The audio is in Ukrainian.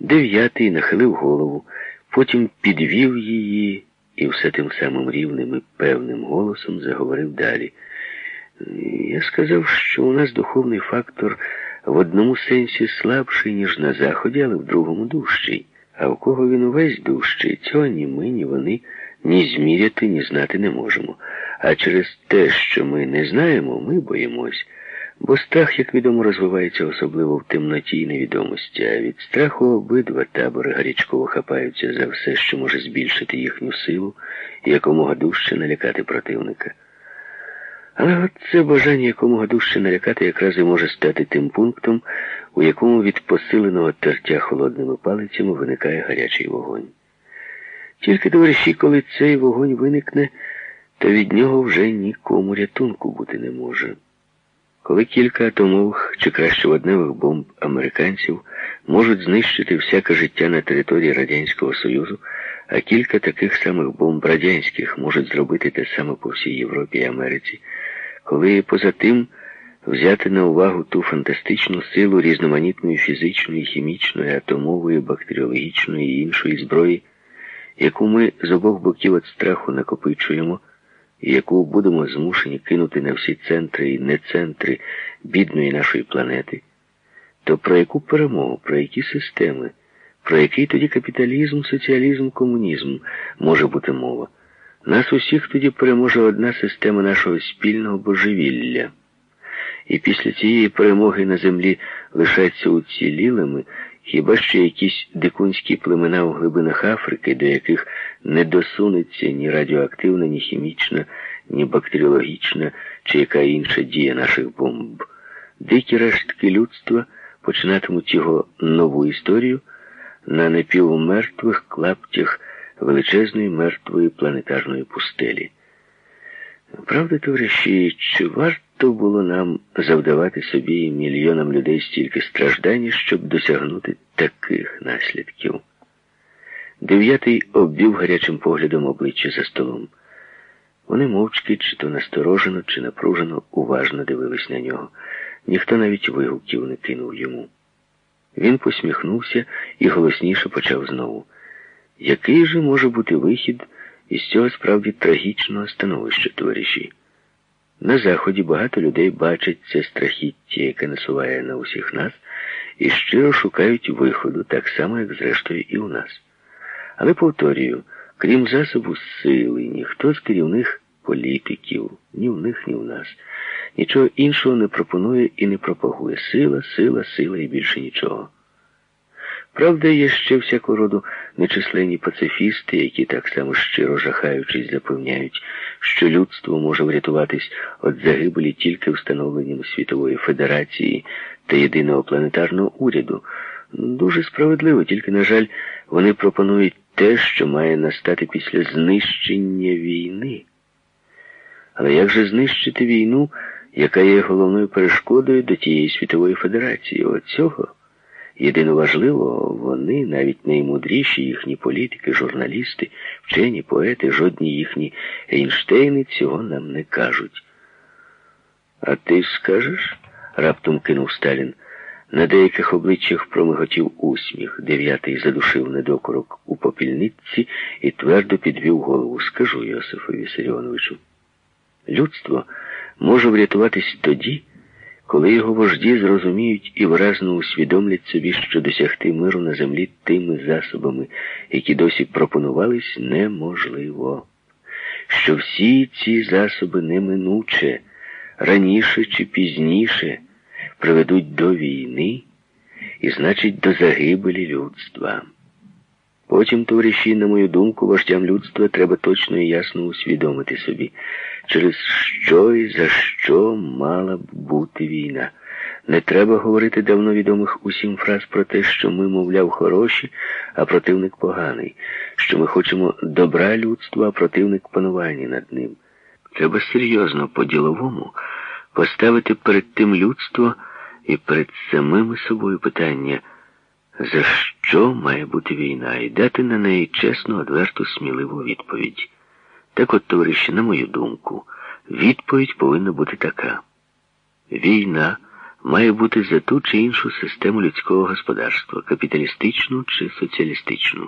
Дев'ятий нахилив голову, потім підвів її і все тим самим рівним і певним голосом заговорив далі. Я сказав, що у нас духовний фактор в одному сенсі слабший, ніж на Заході, але в другому дужчий. А у кого він увесь дужчий, цього ні ми, ні вони ні зміряти, ні знати не можемо. А через те, що ми не знаємо, ми боїмось. Бо страх, як відомо, розвивається особливо в темноті і невідомості, а від страху обидва табори гарячково хапаються за все, що може збільшити їхню силу і якомога дужче налякати противника. Але от це бажання якомога дужче налякати якраз і може стати тим пунктом, у якому від посиленого тертя холодними палицями виникає гарячий вогонь. Тільки товариші, коли цей вогонь виникне, то від нього вже нікому рятунку бути не може. Коли кілька атомових чи краще водневих бомб американців можуть знищити всяке життя на території Радянського Союзу, а кілька таких самих бомб радянських можуть зробити те саме по всій Європі і Америці, коли поза тим взяти на увагу ту фантастичну силу різноманітної фізичної, хімічної, атомової, бактеріологічної і іншої зброї, яку ми з обох боків від страху накопичуємо, яку будемо змушені кинути на всі центри і не центри бідної нашої планети, то про яку перемогу, про які системи, про який тоді капіталізм, соціалізм, комунізм може бути мова? Нас усіх тоді переможе одна система нашого спільного божевілля. І після цієї перемоги на землі лишаться уцілілими хіба що якісь дикунські племена у глибинах Африки, до яких не досунеться ні радіоактивна, ні хімічна, ні бактеріологічна чи яка інша дія наших бомб. Дикі рештки людства починатимуть його нову історію на напівмертвих клаптях величезної мертвої планетарної пустелі. Правда, товариші, чи варто було нам завдавати собі і мільйонам людей стільки страждань, щоб досягнути таких наслідків? Дев'ятий обвів гарячим поглядом обличчя за столом. Вони мовчки, чи то насторожено, чи напружено, уважно дивились на нього. Ніхто навіть вигуків не кинув йому. Він посміхнувся і голосніше почав знову. Який же може бути вихід? із цього справді трагічного становища товариші. На Заході багато людей бачать це страхіття, яке насуває на усіх нас, і щиро шукають виходу, так само, як зрештою і у нас. Але повторюю, крім засобу сили, ніхто з керівних політиків, ні в них, ні в нас, нічого іншого не пропонує і не пропагує. Сила, сила, сила і більше нічого. Правда, є ще всякого роду нечисленні пацифісти, які так само щиро жахаючись запевняють, що людство може врятуватись від загибелі тільки встановленням Світової Федерації та єдиного планетарного уряду. Дуже справедливо, тільки, на жаль, вони пропонують те, що має настати після знищення війни. Але як же знищити війну, яка є головною перешкодою до тієї світової федерації? Оцього? Єдино важливо, вони, навіть наймудріші їхні політики, журналісти, вчені, поети, жодні їхні Ейнштейни цього нам не кажуть. А ти скажеш? раптом кинув Сталін. На деяких обличчях промиготів усміх. Дев'ятий задушив недокорок у попільниці і твердо підвів голову. Скажу Йосифу Вісаріоновичу. Людство може врятуватись тоді коли його вожді зрозуміють і виразно усвідомлять собі, що досягти миру на землі тими засобами, які досі пропонувались, неможливо, що всі ці засоби неминуче, раніше чи пізніше приведуть до війни і, значить, до загибелі людства. Потім, товариші, на мою думку, вождям людства треба точно і ясно усвідомити собі, через що і за що мала б бути війна. Не треба говорити давно відомих усім фраз про те, що ми, мовляв, хороші, а противник поганий, що ми хочемо добра людства, а противник панування над ним. Треба серйозно по-діловому поставити перед тим людство і перед самими собою питання, за що має бути війна, і дати на неї чесну, одверту, сміливу відповідь. Так от, товариші, на мою думку, відповідь повинна бути така. Війна має бути за ту чи іншу систему людського господарства, капіталістичну чи соціалістичну.